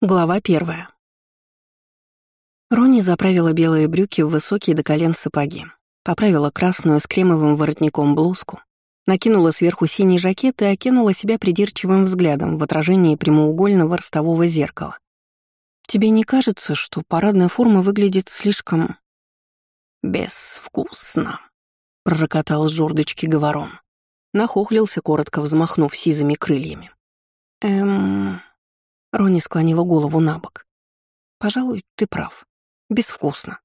Глава первая. Рони заправила белые брюки в высокие до колен сапоги, поправила красную с кремовым воротником блузку, накинула сверху синий жакет и окинула себя придирчивым взглядом в отражении прямоугольного ростового зеркала. «Тебе не кажется, что парадная форма выглядит слишком...» «Безвкусно», — пророкотал с жердочки говорон. Нахохлился, коротко взмахнув сизыми крыльями. «Эм...» Рони склонила голову на бок. «Пожалуй, ты прав. Безвкусно».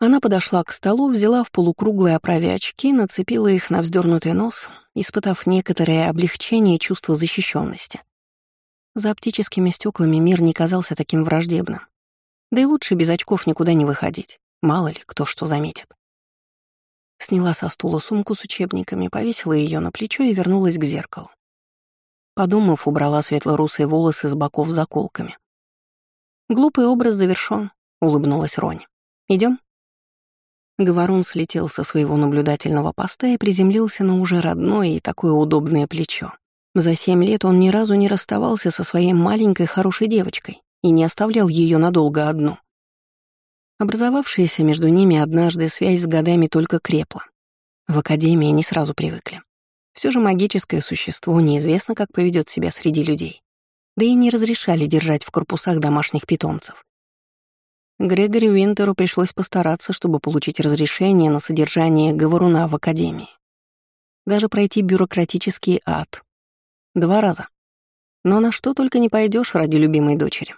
Она подошла к столу, взяла в полукруглой оправе очки, нацепила их на вздернутый нос, испытав некоторое облегчение и чувство защищенности. За оптическими стеклами мир не казался таким враждебным. Да и лучше без очков никуда не выходить. Мало ли, кто что заметит. Сняла со стула сумку с учебниками, повесила ее на плечо и вернулась к зеркалу. Подумав, убрала светло-русые волосы с боков заколками. «Глупый образ завершён», — улыбнулась Рони. Идем. Говорун слетел со своего наблюдательного поста и приземлился на уже родное и такое удобное плечо. За семь лет он ни разу не расставался со своей маленькой хорошей девочкой и не оставлял ее надолго одну. Образовавшаяся между ними однажды связь с годами только крепла. В академии не сразу привыкли. Все же магическое существо неизвестно, как поведет себя среди людей. Да и не разрешали держать в корпусах домашних питомцев. Грегори Винтеру пришлось постараться, чтобы получить разрешение на содержание говоруна в Академии. Даже пройти бюрократический ад. Два раза. Но на что только не пойдешь ради любимой дочери.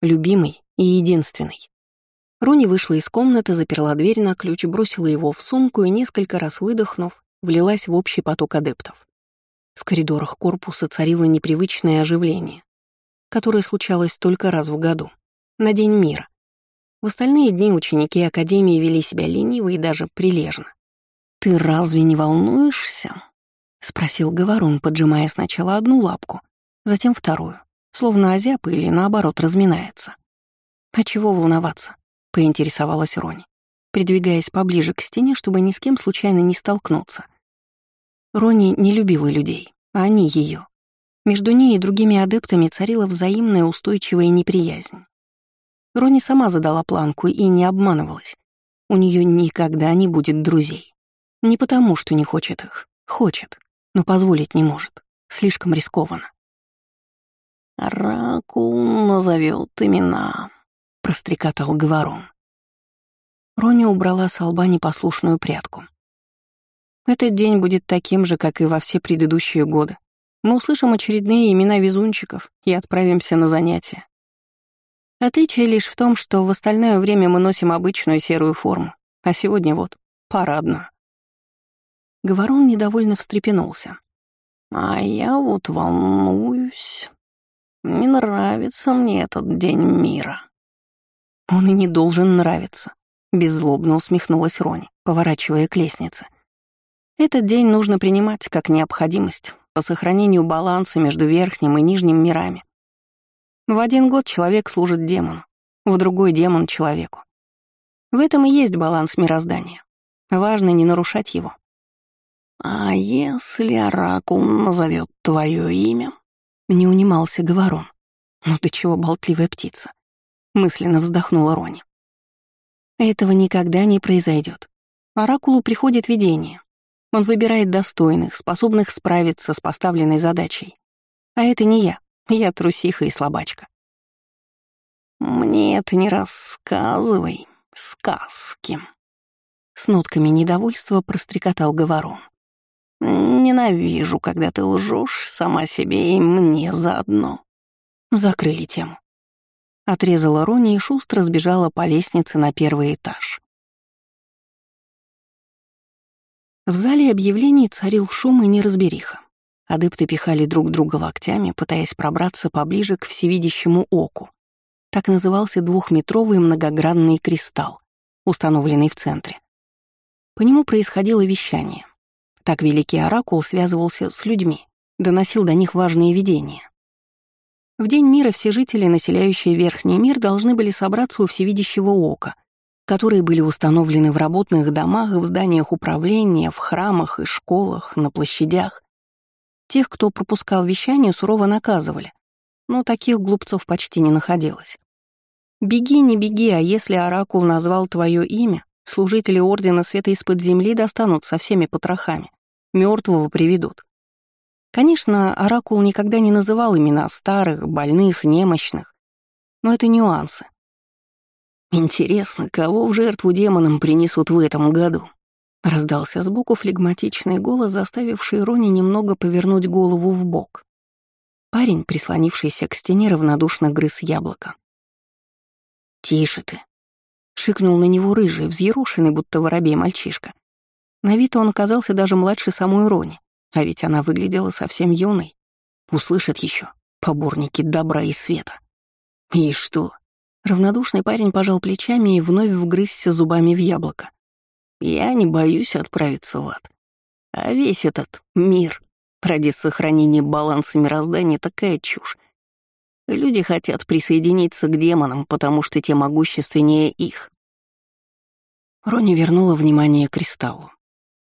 Любимой и единственной. Руни вышла из комнаты, заперла дверь на ключ, бросила его в сумку и, несколько раз выдохнув, влилась в общий поток адептов. В коридорах корпуса царило непривычное оживление, которое случалось только раз в году, на День мира. В остальные дни ученики Академии вели себя лениво и даже прилежно. «Ты разве не волнуешься?» — спросил Говорун, поджимая сначала одну лапку, затем вторую, словно озяб или, наоборот, разминается. «А чего волноваться?» — поинтересовалась Рони придвигаясь поближе к стене, чтобы ни с кем случайно не столкнуться. Рони не любила людей, а они ее. Между ней и другими адептами царила взаимная устойчивая неприязнь. Рони сама задала планку и не обманывалась. У нее никогда не будет друзей. Не потому, что не хочет их. Хочет, но позволить не может. Слишком рискованно. «Ракул назовет имена», — прострекотал Говорон. Роня убрала с лба непослушную прядку. Этот день будет таким же, как и во все предыдущие годы. Мы услышим очередные имена везунчиков и отправимся на занятия. Отличие лишь в том, что в остальное время мы носим обычную серую форму, а сегодня вот парадную. Говорон недовольно встрепенулся. «А я вот волнуюсь. Не нравится мне этот день мира». Он и не должен нравиться. Беззлобно усмехнулась Рони, поворачивая к лестнице. Этот день нужно принимать как необходимость по сохранению баланса между верхним и нижним мирами. В один год человек служит демону, в другой демон — человеку. В этом и есть баланс мироздания. Важно не нарушать его. «А если Оракул назовет твое имя?» — не унимался Говорон. «Ну ты чего, болтливая птица?» — мысленно вздохнула Рони. Этого никогда не произойдет. Оракулу приходит видение. Он выбирает достойных, способных справиться с поставленной задачей. А это не я. Я трусиха и слабачка. «Мне это не рассказывай сказки», — с нотками недовольства прострекотал Говорон. «Ненавижу, когда ты лжешь сама себе и мне заодно». Закрыли тему. Отрезала Рони и шустро сбежала по лестнице на первый этаж. В зале объявлений царил шум и неразбериха. Адепты пихали друг друга локтями, пытаясь пробраться поближе к всевидящему оку. Так назывался двухметровый многогранный кристалл, установленный в центре. По нему происходило вещание. Так великий оракул связывался с людьми, доносил до них важные видения. В День мира все жители, населяющие Верхний мир, должны были собраться у Всевидящего Ока, которые были установлены в работных домах, в зданиях управления, в храмах и школах, на площадях. Тех, кто пропускал вещание, сурово наказывали, но таких глупцов почти не находилось. Беги, не беги, а если Оракул назвал твое имя, служители Ордена Света из-под земли достанут со всеми потрохами, мертвого приведут. Конечно, Оракул никогда не называл имена старых, больных, немощных, но это нюансы. «Интересно, кого в жертву демонам принесут в этом году?» Раздался сбоку флегматичный голос, заставивший Рони немного повернуть голову в бок. Парень, прислонившийся к стене, равнодушно грыз яблоко. «Тише ты!» — шикнул на него рыжий, взъерушенный, будто воробей мальчишка. На вид он оказался даже младше самой Рони, а ведь она выглядела совсем юной. Услышат еще поборники добра и света. «И что?» Равнодушный парень пожал плечами и вновь вгрызся зубами в яблоко. «Я не боюсь отправиться в ад. А весь этот мир ради сохранения баланса мироздания такая чушь. Люди хотят присоединиться к демонам, потому что те могущественнее их». Рони вернула внимание кристаллу.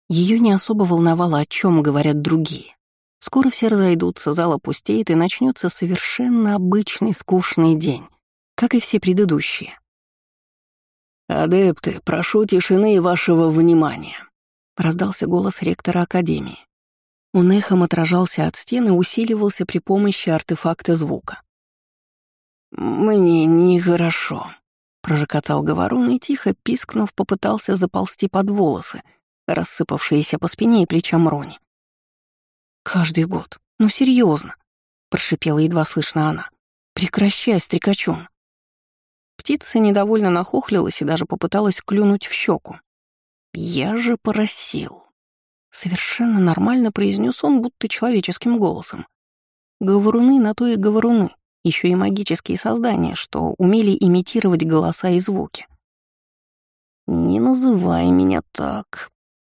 Ее не особо волновало, о чем говорят другие. Скоро все разойдутся, зал опустеет, и начнется совершенно обычный скучный день как и все предыдущие. «Адепты, прошу тишины и вашего внимания», — раздался голос ректора Академии. Он эхом отражался от стены и усиливался при помощи артефакта звука. «Мне нехорошо», — пророкотал Говорун и, тихо пискнув, попытался заползти под волосы, рассыпавшиеся по спине и плечам Рони. «Каждый год. Ну, серьезно, прошипела едва слышно она. «Прекращай, стрекачун!» Птица недовольно нахохлилась и даже попыталась клюнуть в щеку. «Я же просил!» Совершенно нормально произнес он, будто человеческим голосом. Говоруны на то и говоруны, еще и магические создания, что умели имитировать голоса и звуки. «Не называй меня так.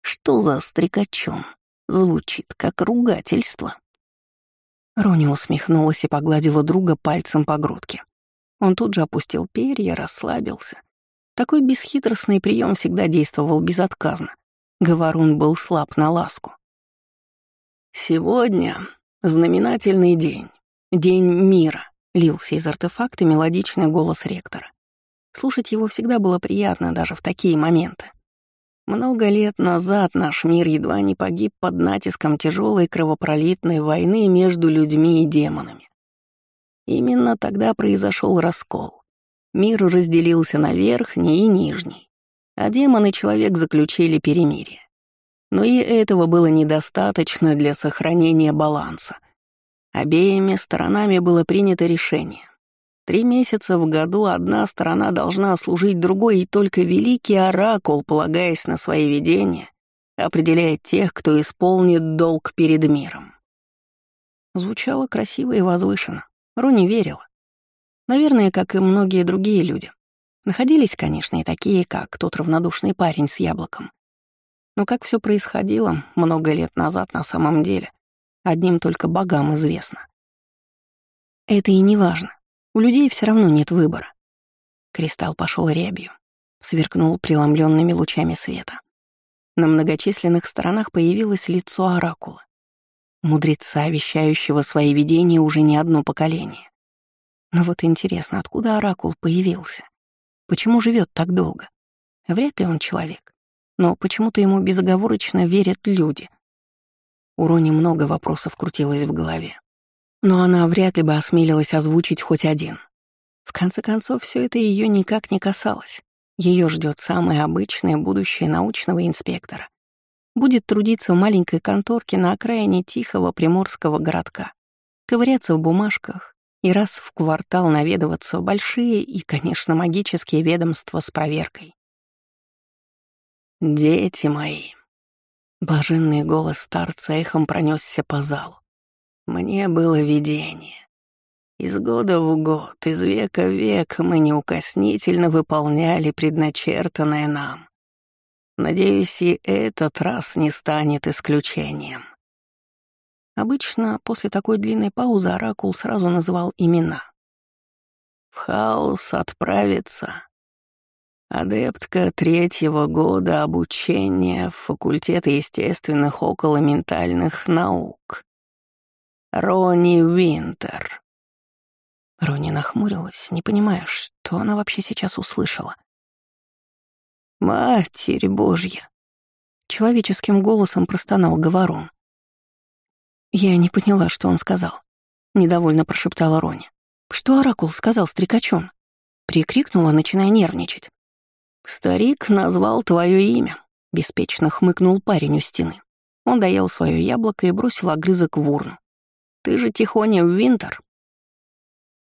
Что за стрекачом? Звучит как ругательство». Рони усмехнулась и погладила друга пальцем по грудке. Он тут же опустил перья, расслабился. Такой бесхитростный прием всегда действовал безотказно. Говорун был слаб на ласку. «Сегодня знаменательный день. День мира», — лился из артефакта мелодичный голос ректора. Слушать его всегда было приятно даже в такие моменты. Много лет назад наш мир едва не погиб под натиском тяжелой кровопролитной войны между людьми и демонами. Именно тогда произошел раскол. Мир разделился на верхний и нижний, а демон и человек заключили перемирие. Но и этого было недостаточно для сохранения баланса. Обеими сторонами было принято решение. Три месяца в году одна сторона должна служить другой, и только великий оракул, полагаясь на свои видения, определяет тех, кто исполнит долг перед миром. Звучало красиво и возвышенно. Руни верила. Наверное, как и многие другие люди. Находились, конечно, и такие, как тот равнодушный парень с яблоком. Но как все происходило много лет назад на самом деле, одним только богам известно. Это и не важно. У людей все равно нет выбора. Кристалл пошел рябью, сверкнул преломленными лучами света. На многочисленных сторонах появилось лицо оракула мудреца, вещающего свои видения уже не одно поколение. Но вот интересно, откуда Оракул появился? Почему живет так долго? Вряд ли он человек. Но почему-то ему безоговорочно верят люди. У Рони много вопросов крутилось в голове. Но она вряд ли бы осмелилась озвучить хоть один. В конце концов, все это ее никак не касалось. Ее ждет самое обычное будущее научного инспектора будет трудиться в маленькой конторке на окраине тихого приморского городка, ковыряться в бумажках и раз в квартал наведываться в большие и, конечно, магические ведомства с проверкой. «Дети мои!» Блаженный голос старца эхом пронесся по залу. «Мне было видение. Из года в год, из века в век мы неукоснительно выполняли предначертанное нам. Надеюсь, и этот раз не станет исключением. Обычно после такой длинной паузы Оракул сразу называл имена. В хаос отправится адептка третьего года обучения в факультете естественных околоментальных наук. Рони Винтер. Рони нахмурилась, не понимая, что она вообще сейчас услышала. «Матерь Божья!» Человеческим голосом простонал Говорун. Я не поняла, что он сказал. Недовольно прошептала Рони. «Что Оракул сказал стрекачом?» Прикрикнула, начиная нервничать. «Старик назвал твое имя», — беспечно хмыкнул парень у стены. Он доел свое яблоко и бросил огрызок в урну. «Ты же тихоня Винтер?»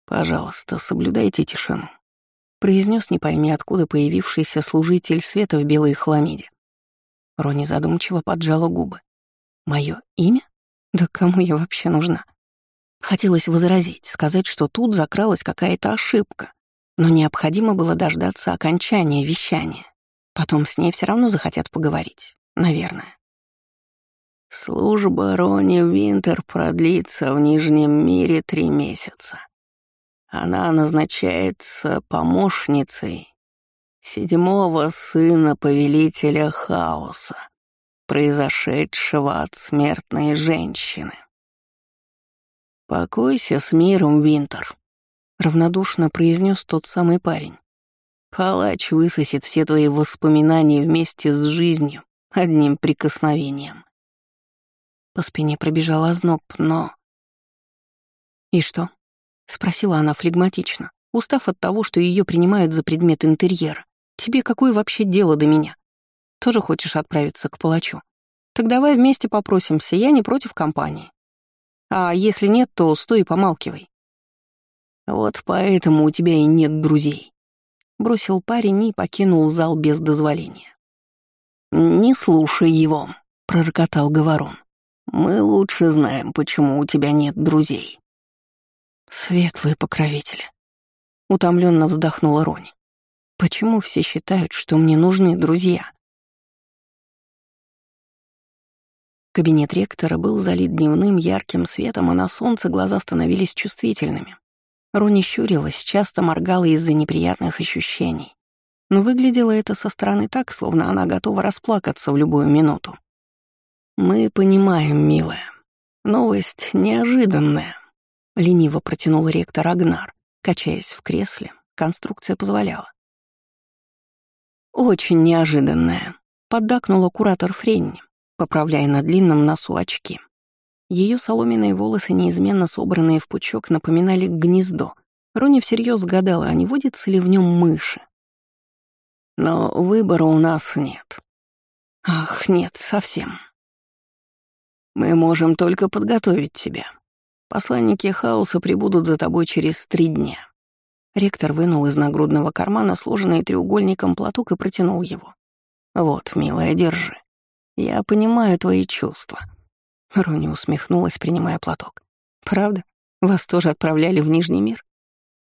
«Пожалуйста, соблюдайте тишину», — произнес не пойми откуда появившийся служитель света в белой хламиде. Рони задумчиво поджала губы. «Мое имя? Да кому я вообще нужна?» Хотелось возразить, сказать, что тут закралась какая-то ошибка, но необходимо было дождаться окончания вещания. Потом с ней все равно захотят поговорить, наверное. Служба Рони Винтер продлится в Нижнем мире три месяца. Она назначается помощницей седьмого сына повелителя хаоса, произошедшего от смертной женщины. «Покойся с миром, Винтер», — равнодушно произнес тот самый парень. «Палач высосет все твои воспоминания вместе с жизнью одним прикосновением». По спине пробежал озноб, но... «И что?» — спросила она флегматично, устав от того, что ее принимают за предмет интерьера. «Тебе какое вообще дело до меня? Тоже хочешь отправиться к палачу? Так давай вместе попросимся, я не против компании. А если нет, то стой и помалкивай». «Вот поэтому у тебя и нет друзей», — бросил парень и покинул зал без дозволения. «Не слушай его», — пророкотал Говорон. Мы лучше знаем, почему у тебя нет друзей. Светлые покровители. Утомленно вздохнула Рони. Почему все считают, что мне нужны друзья? Кабинет ректора был залит дневным ярким светом, а на солнце глаза становились чувствительными. Рони щурилась, часто моргала из-за неприятных ощущений. Но выглядело это со стороны так, словно она готова расплакаться в любую минуту. «Мы понимаем, милая. Новость неожиданная», — лениво протянул ректор Агнар, качаясь в кресле. Конструкция позволяла. «Очень неожиданная», — поддакнула куратор Френни, поправляя на длинном носу очки. Ее соломенные волосы, неизменно собранные в пучок, напоминали гнездо. Рони всерьез гадала, а не водится ли в нем мыши. «Но выбора у нас нет». «Ах, нет, совсем», мы можем только подготовить тебя. Посланники хаоса прибудут за тобой через три дня». Ректор вынул из нагрудного кармана сложенный треугольником платок и протянул его. «Вот, милая, держи. Я понимаю твои чувства». Рони усмехнулась, принимая платок. «Правда? Вас тоже отправляли в Нижний мир?»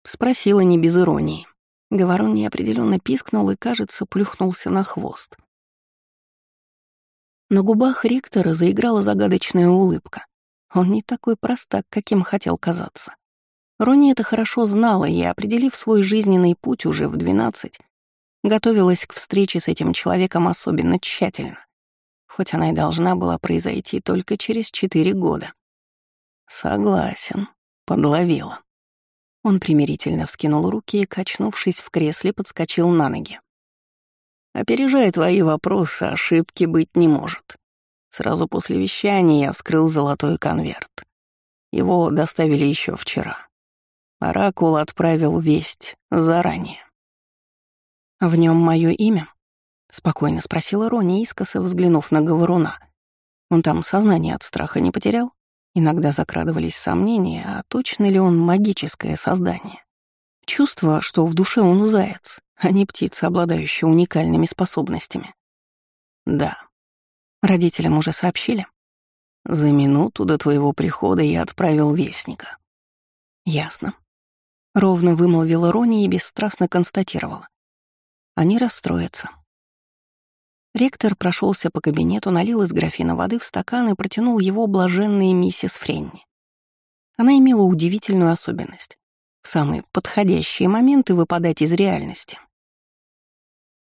Спросила не без иронии. Говорон неопределенно пискнул и, кажется, плюхнулся на хвост. На губах ректора заиграла загадочная улыбка. Он не такой простак, каким хотел казаться. Рони это хорошо знала и, определив свой жизненный путь уже в двенадцать, готовилась к встрече с этим человеком особенно тщательно, хоть она и должна была произойти только через четыре года. «Согласен», — подловила. Он примирительно вскинул руки и, качнувшись в кресле, подскочил на ноги. Опережая твои вопросы, ошибки быть не может. Сразу после вещания я вскрыл золотой конверт. Его доставили еще вчера. Оракул отправил весть заранее. «В нем мое имя?» — спокойно спросила Рони, искоса взглянув на говоруна. Он там сознание от страха не потерял? Иногда закрадывались сомнения, а точно ли он магическое создание. Чувство, что в душе он заяц, а не птица, обладающая уникальными способностями. Да. Родителям уже сообщили? За минуту до твоего прихода я отправил вестника. Ясно. Ровно вымолвила Рони и бесстрастно констатировала. Они расстроятся. Ректор прошелся по кабинету, налил из графина воды в стакан и протянул его блаженной миссис Френни. Она имела удивительную особенность самые подходящие моменты выпадать из реальности.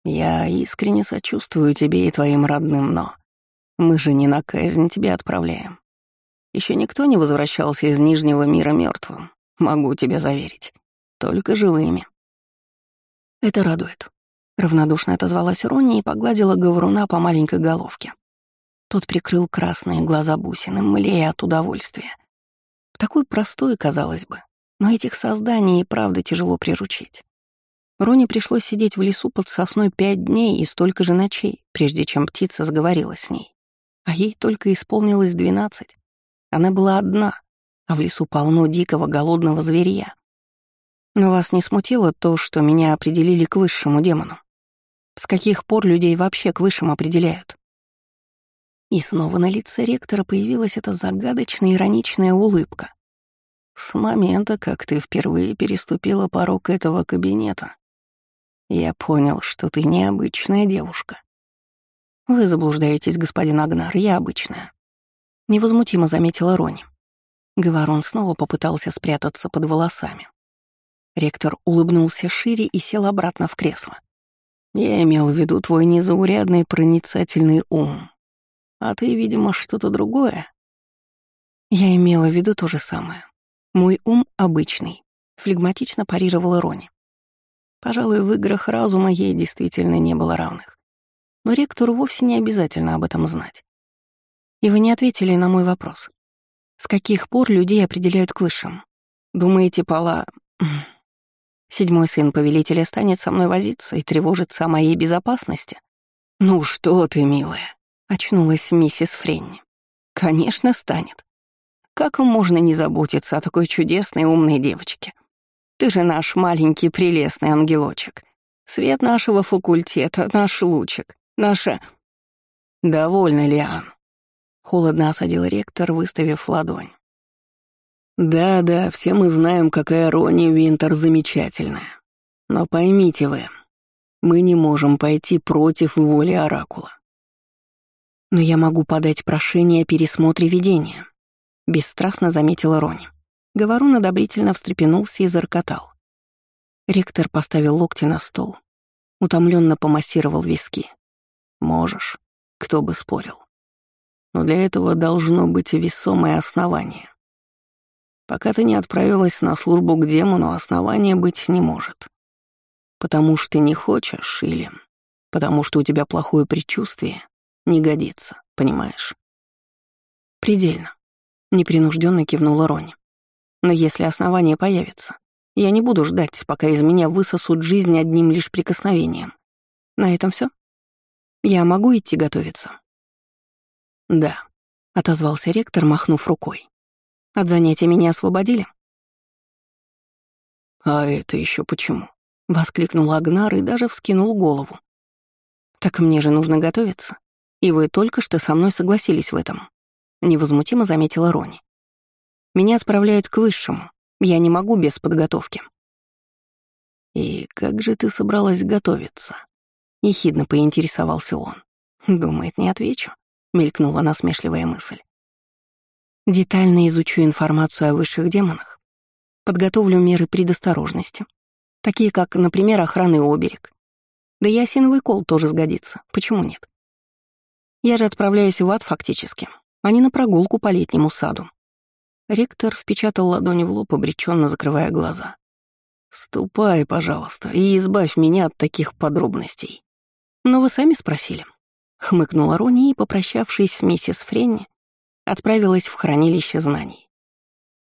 «Я искренне сочувствую тебе и твоим родным, но мы же не на казнь тебя отправляем. Еще никто не возвращался из Нижнего мира мертвым, могу тебя заверить. Только живыми. Это радует. Равнодушно отозвалась Ронни и погладила говоруна по маленькой головке. Тот прикрыл красные глаза бусины, млея от удовольствия. Такой простой, казалось бы, но этих созданий и правда тяжело приручить. Роне пришлось сидеть в лесу под сосной пять дней и столько же ночей, прежде чем птица сговорилась с ней. А ей только исполнилось двенадцать. Она была одна, а в лесу полно дикого голодного зверья. Но вас не смутило то, что меня определили к высшему демону? С каких пор людей вообще к высшим определяют? И снова на лице ректора появилась эта загадочная ироничная улыбка. С момента, как ты впервые переступила порог этого кабинета, я понял, что ты необычная девушка. Вы заблуждаетесь, господин Агнар, я обычная. Невозмутимо заметила Рони. Говорон снова попытался спрятаться под волосами. Ректор улыбнулся шире и сел обратно в кресло. «Я имел в виду твой незаурядный проницательный ум. А ты, видимо, что-то другое». «Я имела в виду то же самое. Мой ум обычный», — флегматично парировала Рони. Пожалуй, в играх разума ей действительно не было равных. Но ректору вовсе не обязательно об этом знать. И вы не ответили на мой вопрос. С каких пор людей определяют к высшим? Думаете, Пала... Седьмой сын повелителя станет со мной возиться и тревожиться о моей безопасности? Ну что ты, милая, очнулась миссис Френни. Конечно, станет. Как можно не заботиться о такой чудесной умной девочке? Ты же наш маленький прелестный ангелочек. Свет нашего факультета, наш лучик, наша... Довольно, Лиан. Холодно осадил ректор, выставив ладонь. Да-да, все мы знаем, какая Рони Винтер замечательная. Но поймите вы, мы не можем пойти против воли Оракула. Но я могу подать прошение о пересмотре видения, бесстрастно заметила Рони. Говорун одобрительно встрепенулся и заркотал. Ректор поставил локти на стол, утомленно помассировал виски. Можешь, кто бы спорил. Но для этого должно быть весомое основание. Пока ты не отправилась на службу к демону, основания быть не может. Потому что не хочешь или потому что у тебя плохое предчувствие, не годится, понимаешь? Предельно. Непринужденно кивнула Рони. Но если основание появится, я не буду ждать, пока из меня высосут жизнь одним лишь прикосновением. На этом все? Я могу идти готовиться? Да, отозвался ректор, махнув рукой. От занятия меня освободили?» «А это еще почему?» — воскликнул Агнар и даже вскинул голову. «Так мне же нужно готовиться. И вы только что со мной согласились в этом», — невозмутимо заметила Рони. «Меня отправляют к высшему. Я не могу без подготовки». «И как же ты собралась готовиться?» — ехидно поинтересовался он. «Думает, не отвечу», — мелькнула насмешливая мысль. Детально изучу информацию о высших демонах, подготовлю меры предосторожности, такие как, например, охранный оберег. Да и осиновый кол тоже сгодится, почему нет? Я же отправляюсь в ад фактически, а не на прогулку по летнему саду. Ректор впечатал ладони в лоб, обреченно закрывая глаза. «Ступай, пожалуйста, и избавь меня от таких подробностей». «Но вы сами спросили», — хмыкнула Рони и, попрощавшись с миссис Френни, отправилась в хранилище знаний.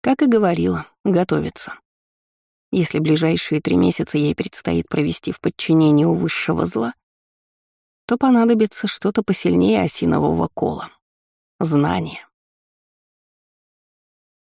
Как и говорила, готовится. Если ближайшие три месяца ей предстоит провести в подчинении у высшего зла, то понадобится что-то посильнее осинового кола. Знание.